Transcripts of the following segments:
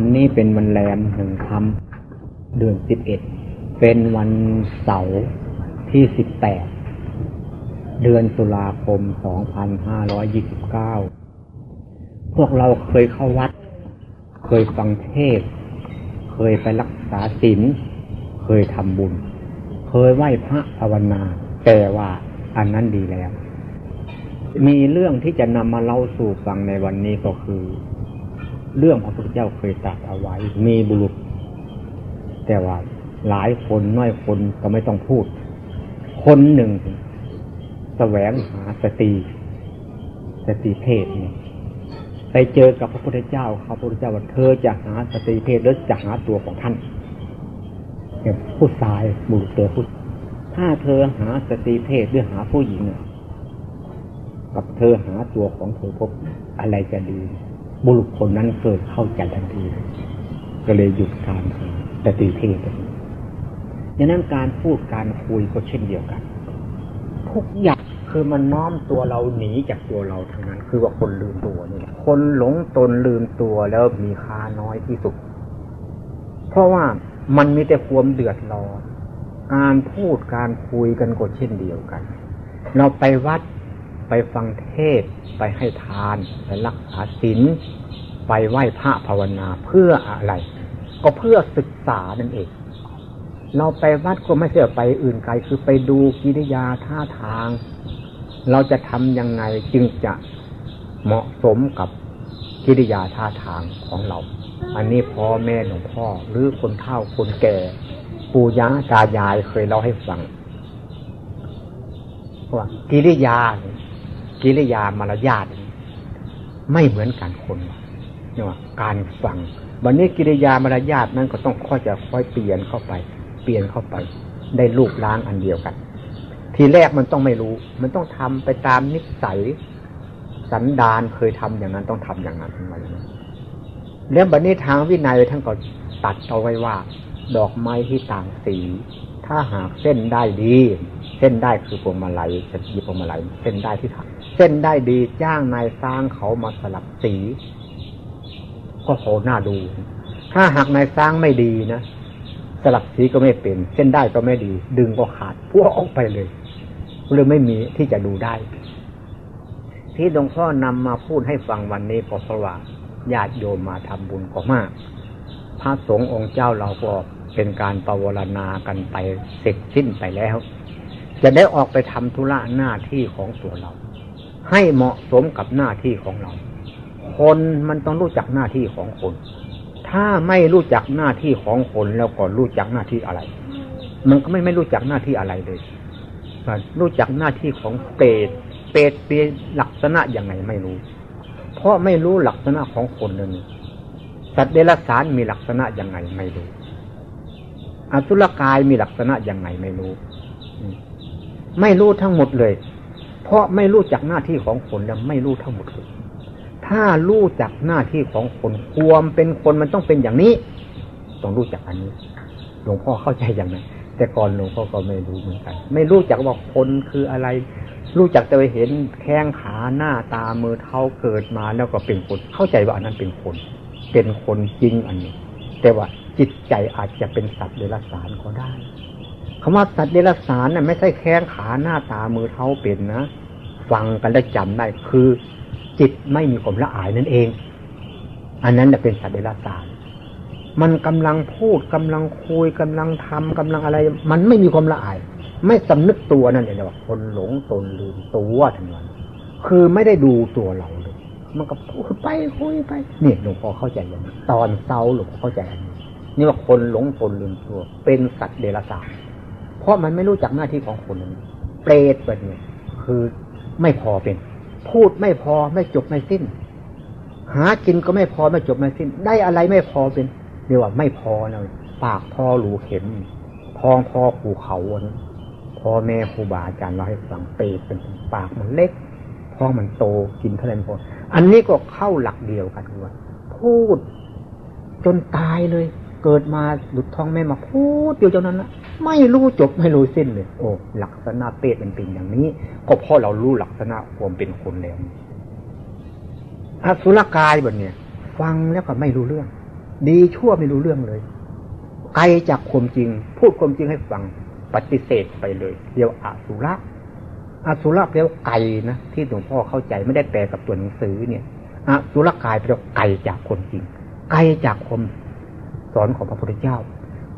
วันนี้เป็นวันแรมหนึ่งคำเดือนสิบเอ็ดเป็นวันเสาร์ที่สิบแปดเดือนตุลาคมสองพันห้าร้อยยี่สิบเก้าพวกเราเคยเข้าวัด เคยฟังเทศ เคยไปรักษาศีลเคยทำบุญ เคยไหว้พระภาวนา แต่ว่าอันนั้นดีแล้ว มีเรื่องที่จะนำมาเล่าสู่ฟังในวันนี้ก็คือ เรื่องพระพุทธเจ้าเคยตรัสเอาไว้ มีบุรุษ แต่ว่าหลายคนน้อยคนก็ไม่ต้องพูด คนหนึ่งแสวงหาสติสติเพศเนี่ยไปเจอกับพระพุทธเจ้าพระพุทธเจ้าว่าเธอจะหาสติเพศหรือจะหาตัวของท่านเนี่ยผู้ชายบุรุษเจอผู้ถ้าเธอหาสติเพศหรือหาผู้หญิงกับเธอหาตัวของเธอพบอะไรจะดี บุรุษคนนั้นเกิดเข้าใจทันที ก็เลยหยุดการสติเพศดังนั้นการพูดการคุยก็เช่นเดียวกันทุกอย่างคือมันน้อมตัวเราหนีจากตัวเราทั้งนั้น คือว่าคนลืมตัวนี่แหละคนหลงตนลืมตัวแล้วมีค่าน้อยที่สุด เพราะว่ามันมีแต่ความเดือดร้อนการพูดการคุยกันก็เช่นเดียวกัน เราไปวัด ไปฟังเทศไปให้ทาน ไปรักษาศีลไปไหว้พระภาวนาเพื่ออะไร ก็เพื่อศึกษานั่นเอง เราไปวัดก็ไม่ใช่ไปอื่นไกลคือไปดูกิริยาท่าทาง เราจะทำยังไงจึงจะเหมาะสมกับกิริยาท่าทางของเรา อันนี้พ่อแม่หลวงพ่อ หรือคนเฒ่าคนแก่ ปู่ย่าตายายเคยเล่าให้ฟังว่ากิริยา กิริยามารยาทไม่เหมือนกันคนเนี่ยว่าการฟัง วันนี้กิริยามารยาทนั้นก็ต้องค่อยจะค่อยเปลี่ยนเข้าไป เปลี่ยนเข้าไป ได้ลูกล้างอันเดียวกัน ทีแรกมันต้องไม่รู้ มันต้องทำไปตามนิสัย สันดานเคยทำอย่างนั้นต้องทำอย่างนั้นทั้งวันแล้วบัดนี้ทางวินัยท่านก็ตัดเอาไว้ว่า ดอกไม้ที่ต่างสี ถ้าหากเส้นได้ดี เส้นได้คือพวงมาลัยจะหยิบพวงมาลัยเส้นได้ที่ถัก เส้นได้ดีจ้างนายสร้างเขามาสลับสี ก็โหน้าดู ถ้าหากนายสร้างไม่ดีนะสลับสีก็ไม่เป็น เส้นได้ก็ไม่ดี ดึงก็ขาดพวกออกไปเลยเลยไม่มีที่จะดูได้ ที่หลวงพ่อนำมาพูดให้ฟังวันนี้ก็เพราะว่าญาติโยมมาทำบุญก็มาก พระสงฆ์องค์เจ้าเราก็เป็นการปวรณากันไปเสร็จสิ้นไปแล้ว จะได้ออกไปทำธุระหน้าที่ของตัวเรา ให้เหมาะสมกับหน้าที่ของเรา คนมันต้องรู้จักหน้าที่ของคน ถ้าไม่รู้จักหน้าที่ของคนแล้วก็รู้จักหน้าที่อะไร มันก็ไม่ไม่รู้จักหน้าที่อะไรเลยรู้จักหน้าที่ของเปรตเปรตเป็นลักษณะอย่างไงไม่รู้ เพราะไม่รู้ลักษณะของคนนึงสัตว์เดรัจฉานมีลักษณะอย่างไงไม่รู้ อสุรกายมีลักษณะอย่างไงไม่รู้ ไม่รู้ทั้งหมดเลย เพราะไม่รู้จักหน้าที่ของคนแล้วไม่รู้ทั้งหมดเลยถ้ารู้จักหน้าที่ของคนความเป็นคนมันต้องเป็นอย่างนี้ ต้องรู้จักอันนี้ หลวงพ่อเข้าใจอย่างนั้นแต่ก่อนหลวงพ่อก็ไม่รู้เหมือนกัน ไม่รู้จักว่าคนคืออะไร รู้จักแต่ไปเห็นแข้งขาหน้าตามือเท้าเกิดมาแล้วก็เป็นคน เข้าใจว่าอันนั้นเป็นคน เป็นคนจริงอันนี้ แต่ว่าจิตใจอาจจะเป็นสัตว์เดรัจฉานก็ได้คำว่าสัตว์เดรัจฉานน่ะไม่ใช่แข้งขาหน้าตามือเท้าเป็นนะ ฟังกันแล้วจำได้คือ จิตไม่มีความละอายนั่นเอง อันนั้นจะเป็นสัตว์เดรัจฉานมันกำลังพูดกำลังคุยกำลังทำกำลังอะไร มันไม่มีความละอาย ไม่สำนึกตัวนั่นเองว่าคนหลงตนลืมตัวทั้งวันคือไม่ได้ดูตัวเราเลย มันก็พูดไปคุยไปเนี่ยหลวงพ่อเข้าใจอย่างนี้ตอนเศร้าหลวงพ่อเข้าใจอันนี้นี่ว่าคนหลงตนลืมตัว เป็นสัตว์เดรัจฉานเพราะมันไม่รู้จักหน้าที่ของคนนั้นเปรตแบบนี้คือ ไม่พอเป็น พูดไม่พอไม่จบไม่สิ้น หากินก็ไม่พอไม่จบไม่สิ้น ได้อะไรไม่พอเป็นเรียกว่าไม่พอนะปากพอหลูเข็มทองพอผูเขานพ่อแม่ครูบาอาจารย์เราให้ฟังเปรตเป็นปากมันเล็กท้องมันโตกินเท่าไรพออันนี้ก็เข้าหลักเดียวกันว่าพูดจนตายเลย เกิดมาหลุดท้องแม่มาพูดเดียวเท่านั้นนะ ไม่รู้จบไม่รู้สิ้นเลย โอ้ลักษณะเปรตมันเป็นอย่างนี้ ก็เพราะเรารู้ลักษณะความเป็นคนแล้วอสุรกายแบบเนี้ยฟังแล้วก็ไม่รู้เรื่อง ดีชั่วไม่รู้เรื่องเลย ไกลจากความจริง พูดความจริงให้ฟังปฏิเสธไปเลยเรียกอาสุระอาสุระแปลว่าไกลนะที่หลวงพ่อเข้าใจไม่ได้แปลกับตัวหนังสือเนี่ยอาสุรกายแปลว่าไกลจากความจริง ไกลจากความสอนของพระพุทธเจ้า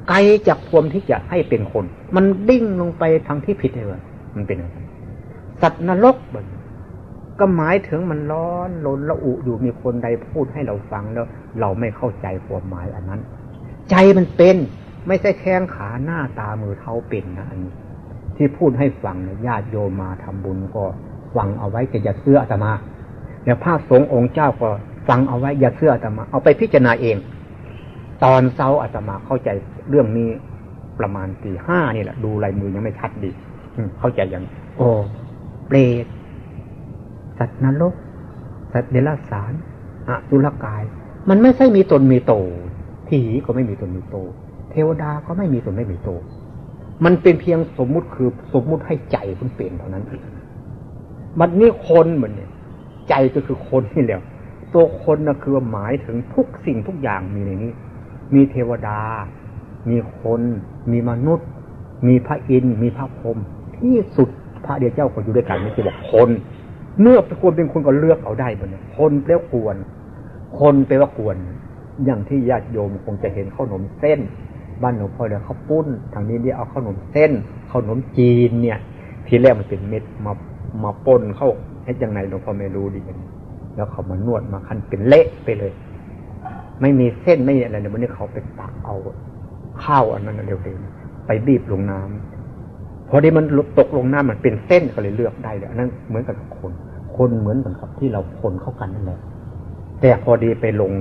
ไกลจากความที่จะให้เป็นคน มันดิ้งลงไปทางที่ผิดเลยมันเป็นอะไรสัตว์นรกแบบก็หมายถึงมันร้อนลนละอุอยู่มีคนใดพูดให้เราฟังแล้ว เราไม่เข้าใจความหมายอันนั้น ใจมันเป็น ไม่ใช่แข้งขาหน้าตามือเท้าเป็นนะอันนี้ที่พูดให้ฟังเนี่ยญาติโยมมาทำบุญก็ฟังเอาไว้จะอย่าเสื้ออาตมาเดี๋ยวพระสงฆ์องค์เจ้าก็ฟังเอาไว้อย่าเสื้ออาตมา เอาไปพิจารณาเอง ตอนเช้าอาตมาเข้าใจ เรื่องนี้ประมาณตีห้านี่แหละ ดูลายมือยังไม่ชัดดีเข้าใจอย่างโอ้เปรตสัตว์นรกสัตว์เดรัจฉานอสุรกาย มันไม่ใช่มีตนมีโตผีก็ไม่มีตนมีโต เทวดาก็ไม่มีตนไม่มีโต มันเป็นเพียงสมมุติคือสมมุติให้ใจคุณเปลี่ยนเท่านั้นเองมันนี่คนเหมือนเนี่ย ใจก็คือคนนี่แหละตัวคนนะคือหมายถึงทุกสิ่งทุกอย่างมีในนี้ มีเทวดา มีคน มีมนุษย์ มีพระอินทร์มีพระพรหมที่สุดพระเดียเจ้าก็อยู่ด้วยกันไม่ใช่บอกคนเมื่อควรเป็นคนก็เลือกเอาได้บนนี่ยคนแปลว่ากวน คนแปลว่ากวน อย่างที่ญาติโยมคงจะเห็นข้าวหนมเส้น บ้านหลวงพ่อเรียกข้าวปุ้น ทางนี้เรียกเอาข้าวหนมเส้นข้าวหนมจีนเนี่ย ทีแรกมันเป็นเม็ดมามาปนเข้าให้ยังไงหลวงพ่อไม่รู้ดีแล้วเขามานวดมาคันเป็นเละไปเลย ไม่มีเส้นไม่มีอะไรเนี่ยวันนี้เขาไปตักเอา ข้าวอันนั้นเร็วๆไปบีบลงน้ำพอดีมันตกลงน้ามันเป็นเส้นก็เลยเลือกได้เลยอันนั้นเหมือนกับคน คนเหมือนกันกับที่เราคนเข้ากันนั่นแหละแต่พอดีไปลง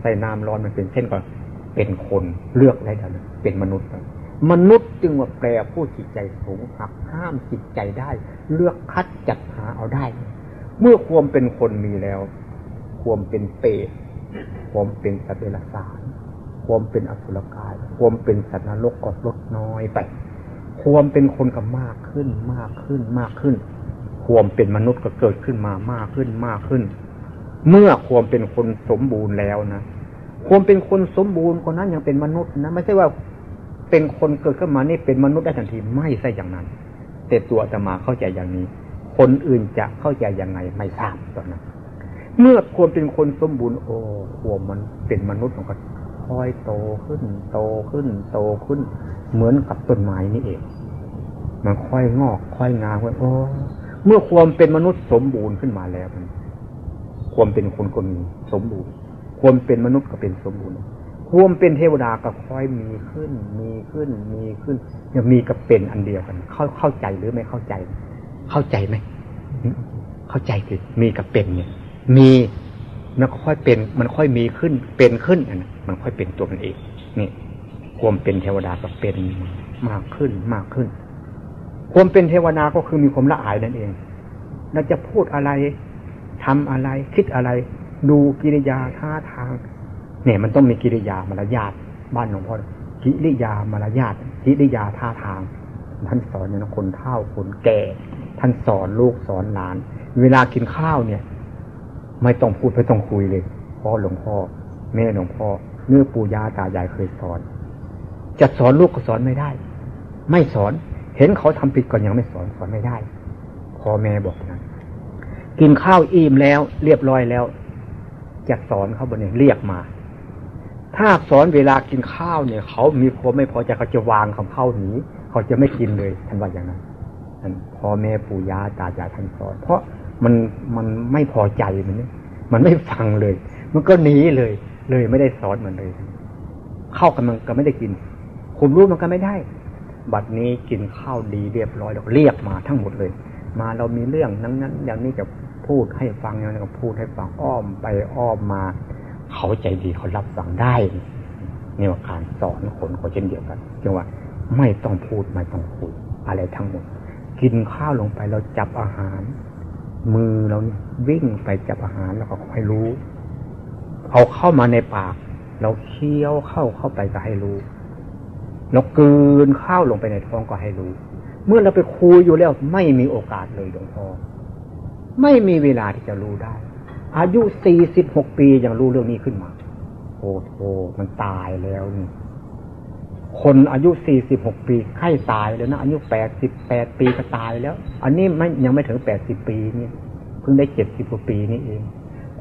ใส่น้ำร้อนมันเป็นเส้นก่อนเป็นคนเลือกได้แล้วเป็นมนุษย์ มนุษย์จึงว่าแปลผู้จิตใจสูงหักห้ามจิตใจได้ เลือกคัดจัดหาเอาได้ เมื่อความเป็นคนมีแล้ว ความเป็นเปรตความเป็นสัตว์เดรัจฉาน ความเป็นอสุรกาย ความเป็นสัตว์นรกก็ลดน้อยไป ความเป็นคนก็มากขึ้น มากขึ้นมากขึ้น ความเป็นมนุษย์ก็เกิดขึ้นมามากขึ้นมากขึ้น เมื่อความเป็นคนสมบูรณ์แล้วนะความเป็นคนสมบูรณ์คนนั้นยังเป็นมนุษย์นะ ไม่ใช่ว่าเป็นคนเกิดขึ้นมานี่เป็นมนุษย์ได้ทันทีไม่ใช่อย่างนั้น แต่ตัวจะมาเข้าใจอย่างนี้ คนอื่นจะเข้าใจยังไงไม่ทราบตอนนั้นเมื่อความเป็นคนสมบูรณ์โอ้ความมันเป็นมนุษย์มันก็ค่ อยโตขึ้น โตขึ้น โตขึ้น เหมือนกับต้นไม้นี่เอง มันค่อยงอก ค่อยงามไว้โอ้เมื่อความเป็นมนุษย์สมบูรณ์ขึ้นมาแล้วมันความเป็นคนคนมีสมบูรณ์ ความเป็นมนุษย์ก็เป็นสมบูรณ์ ความเป็นเทวดาก็ค่อยมีขึ้น มีขึ้น มีขึ้นยังมีกับเป็นอันเดียวกัน เข้าเข้าใจหรือไม่เข้าใจ เข้าใจไหม เข้าใจสิมีกับเป็นเนี่ย มี มันค่อยเป็น มันค่อยมีขึ้น เป็นขึ้นอันมันค่อยเป็นตัวมันเองนี่ความเป็นเทวดาก็เป็นมากขึ้นมากขึ้น ความเป็นเทวดาก็คือมีความละอายนั่นเองเราจะพูดอะไรทำอะไร คิดอะไร ดูกิริยาท่าทาง เนี่ย มันต้องมีกิริยามารยาทบ้านหลวงพ่อกิริยามารยาทกิริยาท่าทาง ท่านสอนเนี่ยนะคนเฒ่าคนแก่ ท่านสอนลูกสอนหลาน เวลากินข้าวเนี่ย ไม่ต้องพูดไม่ต้องคุยเลยพ่อหลวงพ่อ แม่หลวงพ่อเนื้อปู่ย่าตายายเคยสอน จะสอนลูกก็สอนไม่ได้ ไม่สอนเห็นเขาทำผิดก่อนยังไม่สอนสอนไม่ได้พ่อแม่บอกนะกินข้าวอิ่มแล้ว เรียบร้อยแล้วจะสอนเขาบนเนี่ยเรียกมา ถ้าสอนเวลากินข้าวเนี่ย เขามีความไม่พอใจเขาจะวางคำเข้าหนีเขาจะไม่กินเลยท่านว่าอย่างนั้นพ่อแม่ปู่ย่าตายายท่านสอน เพราะ มันมันไม่พอใจมันนี่มันไม่ฟังเลย มันก็หนีเลย เลยไม่ได้สอนมันเลยข้าวกันมันก็ไม่ได้กินคุมรู้มันก็ไม่ได้ บัดนี้กินข้าวดีเรียบร้อยแล้วเรียกมาทั้งหมดเลย มาเรามีเรื่องนั้นนั้นอย่างนี้จะพูดให้ฟังอย่างนี้ก็พูดให้ฟังอ้อมไปอ้อมมา เขาใจดีเขารับฟังได้นี่ว่าการสอนคนก็เช่นเดียวกันจังว่าไม่ต้องพูดไม่ต้องคุยอะไรทั้งหมด กินข้าวลงไปเราจับอาหาร มือเราเนี่ยวิ่งไปจับอาหารแล้วก็ค่อยรู้ เอาเข้ามาในปาก เราเคี้ยวเข้าเข้าไปก็ให้รู้เรากืนข้าวลงไปในท้องก็ให้รู้ เมื่อเราไปคุยอยู่แล้วไม่มีโอกาสเลยหลวงพ่อไม่มีเวลาที่จะรู้ได้ อายุสี่สิบหกปียังรู้เรื่องนี้ขึ้นมาโธมันตายแล้วนี่ คนอายุสี่สิบหกปีไข้ตายแล้วนะอายุแปดสิบแปดปีก็ตายแล้ว อันนี้ไม่ยังไม่ถึงแปดสิบปีนี่เพิ่งได้เจ็ดสิบกว่าปีนี่เอง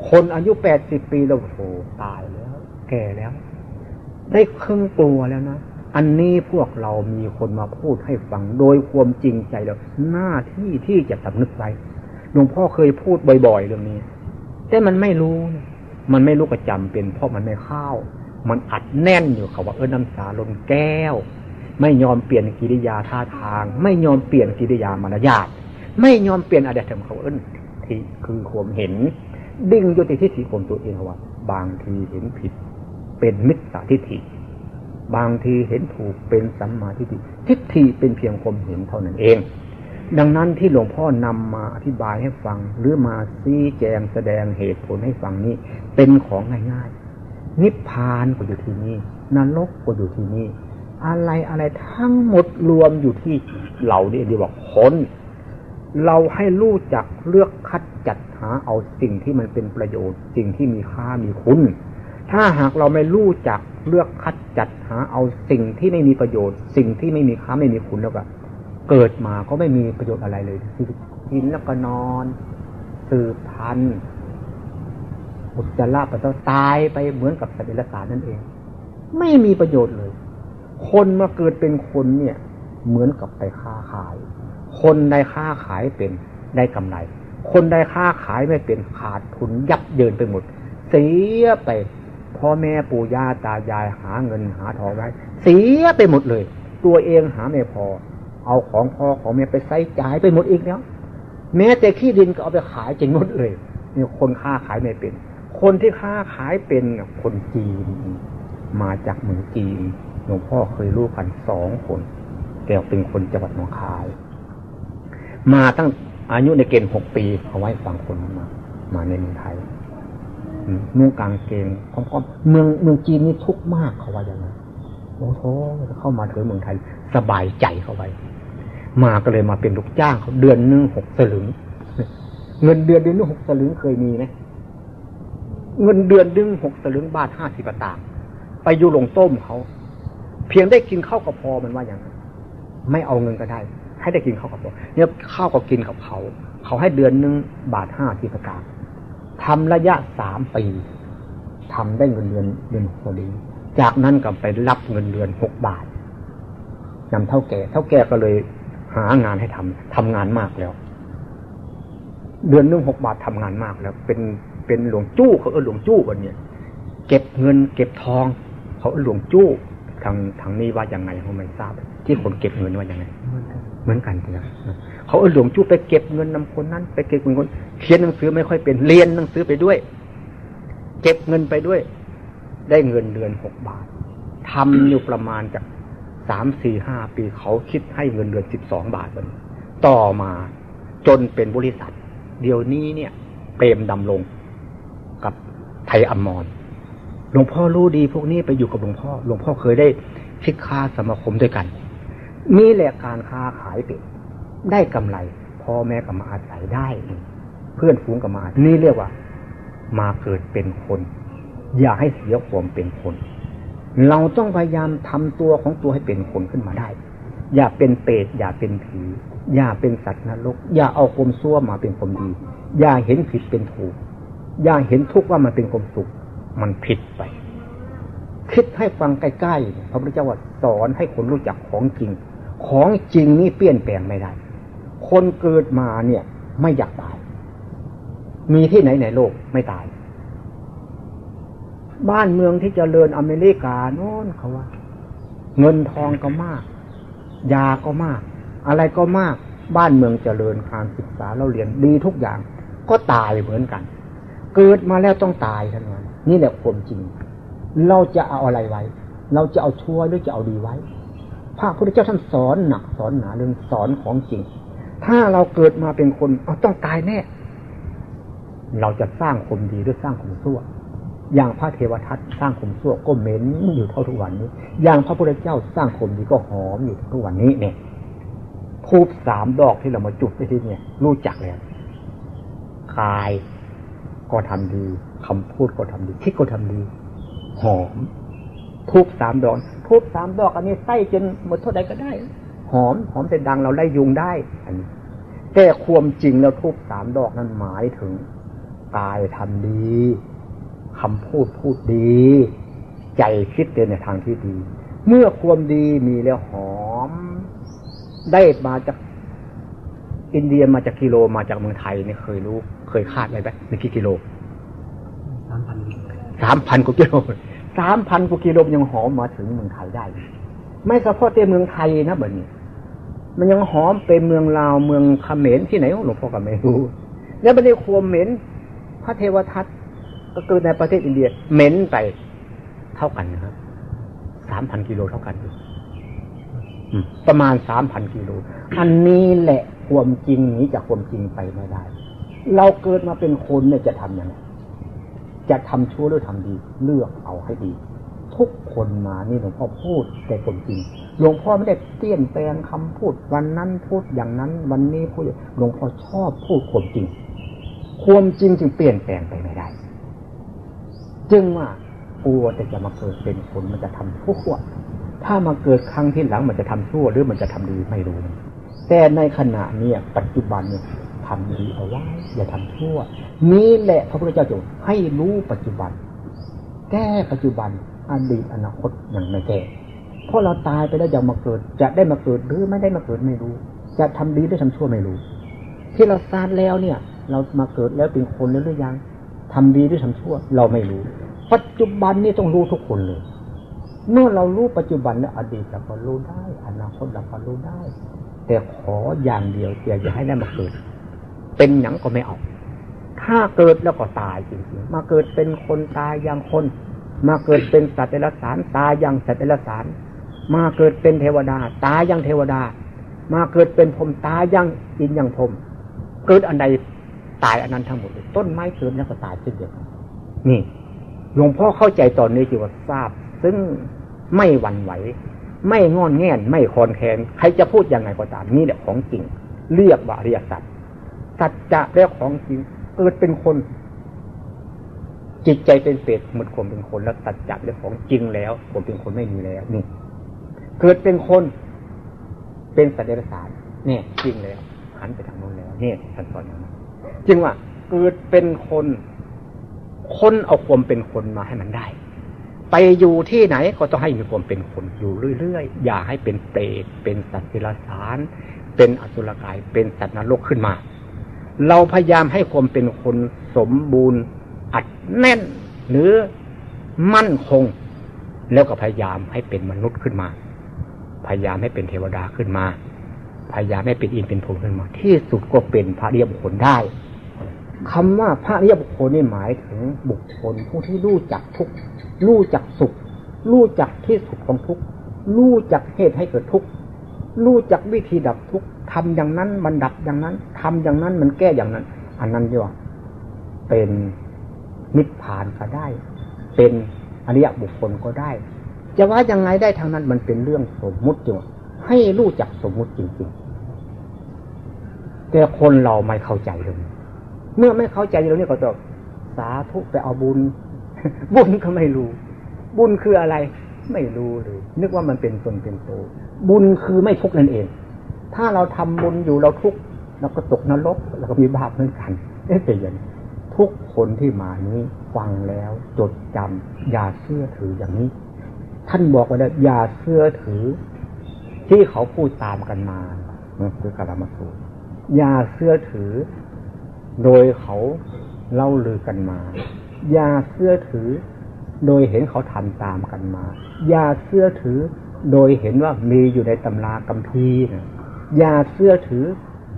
คนอายุแปดสิบปีแล้วโธตายแล้ว แก่แล้ว ได้ครึ่งตัวแล้วนะอันนี้พวกเรามีคนมาพูดให้ฟังโดยความจริงใจแล้วหน้าที่ที่จะสำนึกไว้หลวงพ่อเคยพูดบ่อยๆเรื่องนี้ แต่มันไม่รู้ มันไม่รู้ก็จำเป็นเพราะมันไม่เข้า มันอัดแน่นอยู่เขาว่าเออน้ำสาลนแก้ว ไม่ยอมเปลี่ยนกิริยาท่าทาง ไม่ยอมเปลี่ยนกิริยามารยาทไม่ยอมเปลี่ยนอะไรธรรมเขาเอิ้นที่คือความเห็นดิ้งยู่ที่ทิฏฐิของตัวเองว่า บางทีเห็นผิด เป็นมิจฉาทิฏฐิบางทีเห็นถูกเป็นสัมมาทิฏฐิทิฏฐิเป็นเพียงความเห็นเท่านั้นเอง ดังนั้นที่หลวงพ่อนำมาอธิบายให้ฟัง หรือมาซี้แจงแสดงเหตุผลให้ฟังนี้ เป็นของง่าย นิพพานก็อยู่ที่นี่นรกก็อยู่ที่นี่ อะไรอะไรทั้งหมดรวมอยู่ที่เราเนี่ยดีบอกคนเราให้รู้จักเลือกคัดจัดหาเอาสิ่งที่มันเป็นประโยชน์ สิ่งที่มีค่ามีคุณ ถ้าหากเราไม่รู้จักเลือกคัดจัดหาเอาสิ่งที่ไม่มีประโยชน์ สิ่งที่ไม่มีค่าไม่มีคุณแล้วก็เกิดมาก็ไม่มีประโยชน์อะไรเลยกินแล้วก็นอน สืบพันธุ์ อุจจาระปัสสาวะตายไปเหมือนกับสัตว์เดรัจฉานนั่นเอง ไม่มีประโยชน์เลย คนมาเกิดเป็นคนเนี่ย เหมือนกับไปค้าขาย คนได้ค้าขายเป็นได้กำไร คนได้ค้าขายไม่เป็นขาดทุนยับเยินไปหมด เสียไปพ่อแม่ปู่ย่าตายายหาเงินหาทองไว้ เสียไปหมดเลย ตัวเองหาไม่พอ เอาของพ่อของแม่ไปใช้จ่ายไปหมดอีกแล้ว แม้แต่ขี้ดินก็เอาไปขายจริงหมดเลยนี่คนค้าขายไม่เป็น คนที่ค้าขายเป็นคนจีน มาจากเมืองจีนหลวงพ่อเคยรู้กันสองคน แต่เป็นคนจังหวัดหนองคาย มาตั้งอายุในเกณฑ์หกปีเอาไว้ฟังคนมา มาในเมืองไทยนุ่งกางเกงพร้อมๆเมืองเมืองจีนนี่ทุกข์มากเขาว่าอย่างนั้นโอ้โหเข้ามาถึงเมืองไทย สบายใจเขาไว้ มาก็เลยมาเป็นลูกจ้างเขาเดือนหนึ่งหกสลึง เงินเดือนเดือนนึงหกสลึงเคยมีไหม เงินเดือนดึงหกสลึงบาทห้าสิบตางไปอยู่ลงต้มเขา เพียงได้กินข้าวกับพอมันว่าอย่างนั้นไม่เอาเงินก็ได้ ให้ได้กินข้าวกับพอเนี่ยข้าวก็กินกับเขา เขาให้เดือนหนึ่งบาทห้าสิบตางทำระยะสามปีทำได้เงินเดือนเดือนพอดีจากนั้นก็ไปรับเงินเดือนหกบาทนำเท่าแก่ เท่าแก่ก็เลยหางานให้ทำทำงานมากแล้ว เดือนนึงหกบาททำงานมากแล้ว เป็น เป็นหลวงจู้เขาเออหลวงจู้วันเนี้ยเก็บเงินเก็บทอง เขาเออหลวงจู้ทางทางนี้ว่าอยังไงเขาไม่ทราบ ที่คนเก็บเงินว่าอยังไง เหมือนกันนะเขาเออหลวงจู้ไปเก็บเงินนำคนนั้น ไปเก็บเงินคนเขียนหนังสือไม่ค่อยเป็นเรียนหนังสือไปด้วย เก็บเงินไปด้วย ได้เงินเดือนหกบาททำอยู่ประมาณจากสามสี่ห้าปีเขาคิดให้เงินเดือนสิบสองบาทเลยต่อมาจนเป็นบริษัท เดี๋ยวนี้เนี่ยเปรมดำลง ไทยอมรหลวงพ่อรู้ดีพวกนี้ไปอยู่กับหลวงพ่อ หลวงพ่อเคยได้คิดค้าสมาคมด้วยกันนี่แหละการค้าขายเป็ดได้กำไรพ่อแม่ก็มาอาศัยได้ เพื่อนฝูงก็มานี่เรียกว่า มาเกิดเป็นคน อย่าให้เสียความเป็นคน เราต้องพยายามทำตัวของตัวให้เป็นคนขึ้นมาได้ อย่าเป็นเปรตอย่าเป็นผี อย่าเป็นสัตว์นรก อย่าเอาความซั่วมาเป็นความดี อย่าเห็นผิดเป็นถูก อย่าเห็นทุกข์ว่ามันเป็นความสุข มันผิดไป คิดให้ฟังใกล้ๆพระพุทธเจ้าว่าสอนให้คนรู้จักของจริง ของจริงนี่เปลี่ยนแปลงไม่ได้ คนเกิดมาเนี่ย ไม่อยากตาย มีที่ไหนในโลกไม่ตาย บ้านเมืองที่จเจริญอเมริกาโน่นเขาว่า เงินทองก็มาก ยาก็มาก อะไรก็มาก บ้านเมืองจเจริญการศึกษาเราเรียนดีทุกอย่าง ก็ตายเหมือนกัน เกิดมาแล้วต้องตายทั้งนั้นนี่แหละความจริง เราจะเอาอะไรไว้ เราจะเอาชั่วหรือจะเอาดีไว้ พระพุทธเจ้าท่านสอนหนักสอนหนาเรื่องสอนของจริง ถ้าเราเกิดมาเป็นคนเอาต้องตายแน่ เราจะสร้างคนดีหรือสร้างคนชั่ว อย่างพระเทวทัตสร้างคนชั่วก็เหม็นอยู่เท่าทุกวันนี้ อย่างพระพุทธเจ้าสร้างคนดีก็หอมอยู่ทุกวันนี้เนี่ยทูบสามดอกที่เรามาจุดไปที่เนี่ยรู้จักแล้วกาย ก็ทำดีคำพูดก็ทำดี คิดก็ทำดี หอม ทุบสามดอกทุบสามดอก อันนี้ไส้จนหมดเท่าใดก็ได้ หอม หอมแต่ดังเราไล่ยุงได้ อันนี้แต่ความจริงแล้วทุบสามดอกนั้นหมายถึงกายทำดีคำพูดพูดดี ใจคิดในทางที่ดี เมื่อความดีมีแล้วหอม ได้มาจากอินเดียมาจากกิโลมาจากเมืองไทยเนี่ยเคยรู้ เคยคาดไว้ไหมในกี่กิโลสามพันสามพันกว่ากิโลสามพันกว่ากิโลยังหอมมาถึงเมืองไทยได้ ไม่เฉพาะแต่เมืองไทยนะแบบนี้ มันยังหอมเป็นเมืองลาวเมืองเขมรที่ไหนหลวงพ่อก็ไม่รู้ แล้วไม่ได้ความเหม็นพระเทวทัตก็เกิดในประเทศอินเดียเหม็นไปเท่ากันนะครับสามพันกิโลเท่ากันประมาณสามพันกิโล อันนี้แหละความจริงนี้จากความจริงไปไม่ได้ เราเกิดมาเป็นคนเนี่ยจะทำยังไงจะทำชั่วหรือทำดี เลือกเอาให้ดี ทุกคนมานี่หลวงพ่อพูดแต่ความจริงหลวงพ่อไม่ได้เตี้ยนแปลงคำพูด วันนั้นพูดอย่างนั้น วันนี้พูดหลวงพ่อชอบพูดความจริง ความจริงจึงเปลี่ยนแปลงไปไม่ได้ จึงว่ากลัวแต่จะมาเกิดเป็นคนมันจะทำชั่วถ้ามาเกิดครั้งที่หลังมันจะทำชั่วหรือมันจะทำดีไม่รู้ แต่ในขณะนี้ปัจจุบันเนี่ย ทำดีเอาไว้อย่าทำชั่วนี่แหละพระพุทธเจ้าจะให้รู้ปัจจุบัน แก้ปัจจุบันอดีตอนาคตยังไม่แก้เพราะเราตายไปแล้วยังมาเกิด จะได้มาเกิดหรือไม่ได้มาเกิดไม่รู้ จะทำดีหรือทำชั่วไม่รู้ ที่เราทราบแล้วเนี่ย เรามาเกิดแล้วเป็นคนแล้วหรือยังทำดีหรือทำชั่ว เราไม่รู้ ปัจจุบันนี่ต้องรู้ทุกคนเลย เมื่อเรารู้ปัจจุบันและอดีตเราก็รู้ได้ อนาคตเราก็รู้ได้ แต่ขออย่างเดียวอย่าให้ได้มาเกิด เป็นหนังก็ไม่เอา ถ้าเกิดแล้วก็ตายจริงๆ มาเกิดเป็นคนตายอย่างคน มาเกิดเป็นสัตว์เดรัจฉานตายอย่างสัตว์เดรัจฉาน มาเกิดเป็นเทวดา ตายอย่างเทวดา มาเกิดเป็นพรมตายอย่างอินอย่างพรมเกิดอันใดตายอันนั้นทั้งหมดต้นไม้เกิดแล้วก็ตายเช่นเดียวกันนี่หลวงพ่อเข้าใจตอนนี้จีว่าทราบ ซึ่งไม่หวั่นไหว ไม่งอนแง่นไม่คอนแคนใครจะพูดยังไงก็ตามนี่แหละของจริง เรียกว่าเรียกสัตว สัจจะเรียกของจริงเกิดเป็นคน จิตใจเป็นเศษหมดความเป็นคน แล้วสัจจะเรียกของจริงแล้วผมเป็นคนไม่มีแล้วนี่เกิดเป็นคน เป็นสัตว์เดรัจฉานเนี่ยจริงแล้วหันไปทางโน้นแล้วเนี่ยท่านสอนอย่างนั้นจึงว่าเกิดเป็นคนคนเอาความเป็นคนมาให้มันได้ ไปอยู่ที่ไหนก็ต้องให้มีความเป็นคนอยู่เรื่อยๆอย่าให้เป็นเปรตเป็นสัตว์เดรัจฉาน เป็นอสุรกายเป็นสัตว์นรกขึ้นมา เราพยายามให้ความเป็นคนสมบูรณ์ อัดแน่นหรือมั่นคง แล้วก็พยายามให้เป็นมนุษย์ขึ้นมา พยายามให้เป็นเทวดาขึ้นมา พยายามให้เป็นอินเป็นพรหมขึ้นมา ที่สุดก็เป็นพระเรียบุคคลได้คำว่าพระเรียบุคคลนี่หมายถึงบุคคลผู้ที่รู้จักทุกรู้จักสุข รู้จักที่สุดของทุกรู้จักเหตุให้เกิดทุกข์ รู้จักวิธีดับทุกข์ทำอย่างนั้นมันดับอย่างนั้นทำอย่างนั้นมันแก้อย่างนั้น อันนั้นเรียกว่าเป็นนิพพานก็ได้ เป็นอริยบุคคลก็ได้ จะว่ายังไงได้ทางนั้นมันเป็นเรื่องสมมุติจริงให้รู้จักสมมุติจริงๆแต่คนเราไม่เข้าใจเลยเมื่อไม่เข้าใจเราเนี่ยก็ต้องสาธุไปเอาบุญ บุญก็ไม่รู้ บุญคืออะไร ไม่รู้เลย นึกว่ามันเป็นตนเป็นโตบุญคือไม่ทุกนั่นเอง ถ้าเราทำบุญอยู่เราทุกเราก็ตกนรกเราก็มีบาปเหมือนกันเอ๊ะแต่ยังทุกคนที่มานี้ฟังแล้วจดจำอย่าเชื่อถืออย่างนี้ ท่านบอกไว้แล้วอย่าเชื่อถือ ที่เขาพูดตามกันมาคือกาลมาสูตรอย่าเชื่อถือ โดยเขาเล่าลือกันมา อย่าเชื่อถือ โดยเห็นเขาทำตามกันมา อย่าเชื่อถือโดยเห็นว่ามีอยู่ในตำรากัมพีนะอย่าเชื่อถือ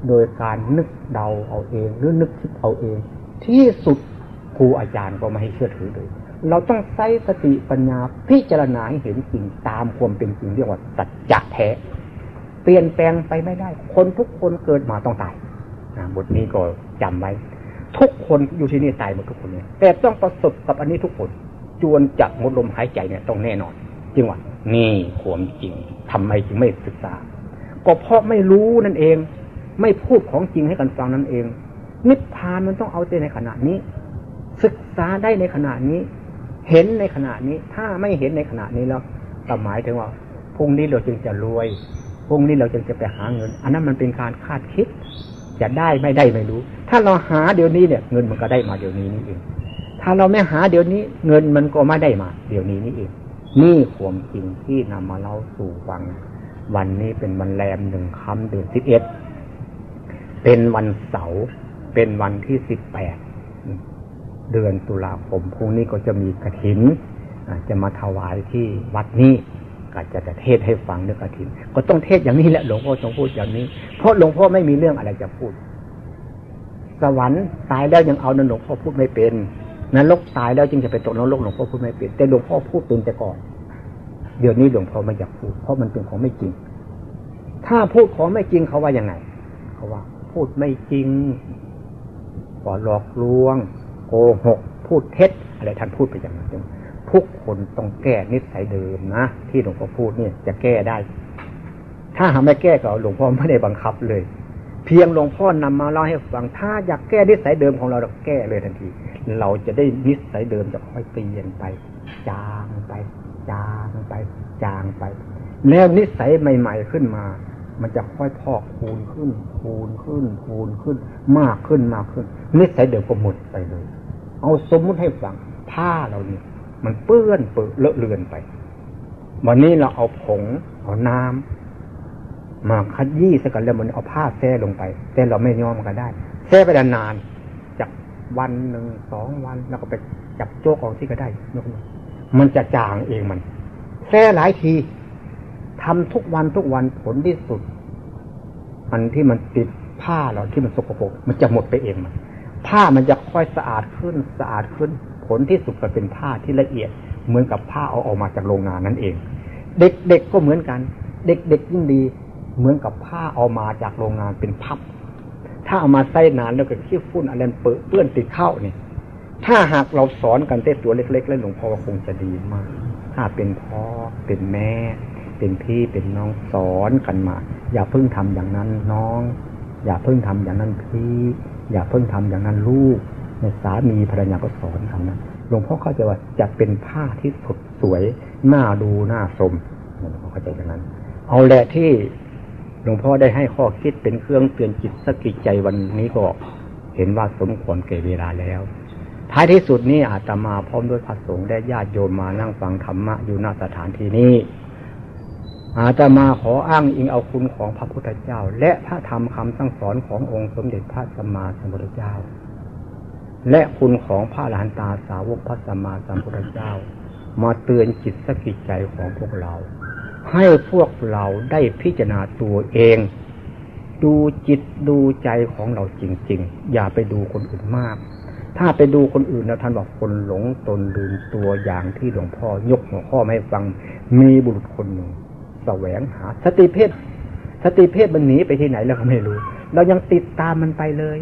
โดยการนึกเดาเอาเองหรือนึกคิดเอาเอง ที่สุดครูอาจารย์ก็ไม่ให้เชื่อถือเลย เราต้องใช้สติปัญญาพิจารณาเห็นจริงตามความเป็นจริงเรียกว่าสัจจะแท้ เปลี่ยนแปลงไปไม่ได้ คนทุกคนเกิดมาต้องตายบทนี้ก็จำไว้ ทุกคนอยู่ที่นี่ตายหมดทุกคนเนี่ยแต่ต้องประสบกับอันนี้ทุกคน จวนจะหมดลมหายใจเนี่ยต้องแน่นอน จริงวะนี่ขวมจริงทำไมจึงไม่ศึกษา ก็เพราะไม่รู้นั่นเอง ไม่พูดของจริงให้กันฟังนั่นเอง นิพพานมันต้องเอาใจในขณะนี้ ศึกษาได้ในขณะนี้ เห็นในขณะนี้ ถ้าไม่เห็นในขณะนี้แล้วก็หมายถึงว่าพรุ่งนี้เราจึงจะรวยพรุ่งนี้เราจึงจะไปหาเงิน อันนั้นมันเป็นการคาดคิด จะได้ไม่ได้ไม่รู้ ถ้าเราหาเดี๋ยวนี้เนี่ย เงินมันก็ได้มาเดี๋ยวนี้นี่เอง ถ้าเราไม่หาเดี๋ยวนี้ เงินมันก็ไม่ได้มา เดี๋ยวนี้นี่เอง นี่ความจริงที่นำมาเล่าสู่ฟัง วันนี้เป็นวันแรมหนึ่งค่ำเดือนสิบเอ็ดเป็นวันเสาร์เป็นวันที่สิบแปดเดือนตุลาคมพรุ่งนี้ก็จะมีกระถินจะมาถวายที่วัดนี้ก็จะจะเทศให้ฟังเรื่องกระถิน ก็ต้องเทศอย่างนี้แหละหลวงพ่อต้องพูดอย่างนี้ เพราะหลวงพ่อไม่มีเรื่องอะไรจะพูด สวรรค์ตายแล้วยังเอานั่นหลวงพ่อพูดไม่เป็น นรกตายแล้วจึงจะไปตกนรกหลวงพ่อพูดไม่เป็นแต่หลวงพ่อพูดเป็นแต่ก่อน เดี๋ยวนี้หลวงพ่อไม่อยากพูดเพราะมันเป็นของไม่จริง ถ้าพูดของไม่จริงเขาว่ายังไงเขาว่า พูดไม่จริงก่อหลอกลวง โกหก พูดเท็จ อะไรท่านพูดไปอย่างนั้นทุกคนต้องแก้นิสัยเดิมนะที่หลวงพ่อพูดเนี่ยจะแก้ได้ ถ้าหาไม่แก้ก็หลวงพ่อไม่ได้บังคับเลย เพียงหลวงพ่อนำมาเล่าให้ฟัง ถ้าอยากแก้นิสัยเดิมของเราเราแก้เลยทันที เราจะได้นิสัยเดิมจะค่อยเปลี่ยนไป จางไปจางไปจางไป แล้วนิสัยใหม่ ๆขึ้นมา มันจะค่อยพอกคูณขึ้น คูณขึ้น คูณขึ้น มากขึ้นมากขึ้น นิสัยเดิมก็หมดไปเลย เอาสมมุติให้ฟังผ้าเราเนี่ย มันเปื้อนเปื้อเลอะเลือนไป วันนี้เราเอาผงเอาน้ำ มาคัดยี่สักันแล้วมันเอาผ้าแซ่ลงไปแต่เราไม่ยอมกันได้แซ่ไปนานจากวันหนึ่งสองวันแล้วก็ไปจับโจกออกที่ก็ได้ยกมันจะจางเองมันแซ่หลายทีทำทุกวันทุกวันผลที่สุด มันที่มันติดผ้าเราที่มันสกปรกมันจะหมดไปเองมันผ้ามันจะค่อยสะอาดขึ้นสะอาดขึ้น ผลที่สุดก็เป็นผ้าที่ละเอียด เหมือนกับผ้าเอาออกมาจากโรงงานนั่นเอง เด็กๆก็เหมือนกัน เด็กๆยิ่งดี เหมือนกับผ้าเอามาจากโรงงานเป็นพับ ถ้าเอามาใส่นานแล้วก็ขี้ฝุ่นอะไรเปื้อนเปื้อนติดเข้าเนี่ย ถ้าหากเราสอนกันเต้ตัวเล็กๆแล้วหลวงพ่อคงจะดีมาก ถ้าเป็นพ่อเป็นแม่ เป็นพี่เป็นน้องสอนกันมา อย่าเพิ่งทำอย่างนั้นน้อง อย่าเพิ่งทำอย่างนั้นพี่ อย่าเพิ่งทำอย่างนั้นลูกสามีภรรยาก็สอนคำนั้นหลวงพ่อเข้าใจว่าจะเป็นผ้าที่สดสวยน่าดูน่าชมหลวงพ่อเข้าใจอย่างนั้น เอาแหละที่ หลวงพ่อได้ให้ข้อคิดเป็นเครื่องเตือนจิตสกิจใจวันนี้ก็เห็นว่าสมควรเก่เวลาแล้ว ท้ายที่สุดนี้อาตมาพร้อมด้วยพระสงฆ์ได้ญาติโยมมานั่งฟังธรรมะอยู่หน้าสถานที่นี้ อาตมาขออ้างอิงเอาคุณของพระพุทธเจ้า และพระธรรมคำสั่งสอนขององค์สมเด็จพระสัมมาสัมพุทธเจ้า และคุณของพระหลานตาสาวกพระสัมมาสัมพุทธเจ้า มาเตือนจิตสกิจใจของพวกเรา ให้พวกเราได้พิจารณาตัวเอง ดูจิตดูใจของเราจริง ๆ อย่าไปดูคนอื่นมาก ถ้าไปดูคนอื่นแล้วท่านบอกคนหลงตนลืมตัวอย่างที่หลวงพ่อยกหัวข้อให้ฟังมีบุรุษคนหนึ่งแสวงหา สติเพศสติเพศมันหนีไปที่ไหนแล้วก็ไม่รู้ เรายังติดตามมันไปเลย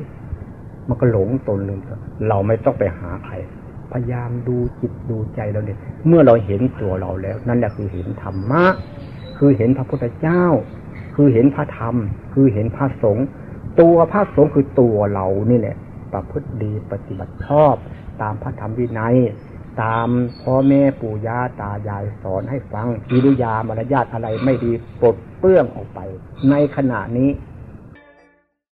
มันก็หลงตนลืมตัวเราไม่ต้องไปหาใคร พยายามดูจิตดูใจเราเนี่ย เมื่อเราเห็นตัวเราแล้ว นั่นแหละคือเห็นธรรมะ คือเห็นพระพุทธเจ้า คือเห็นพระธรรม คือเห็นพระสงฆ์ตัวพระสงฆ์คือตัวเรานี่แหละ ประพฤติดีปฏิบัติชอบ ตามพระธรรมวินัย ตามพ่อแม่ปู่ย่าตายายสอนให้ฟังอิริยามารยาทอะไรไม่ดีปลดเปื้องออกไป ในขณะนี้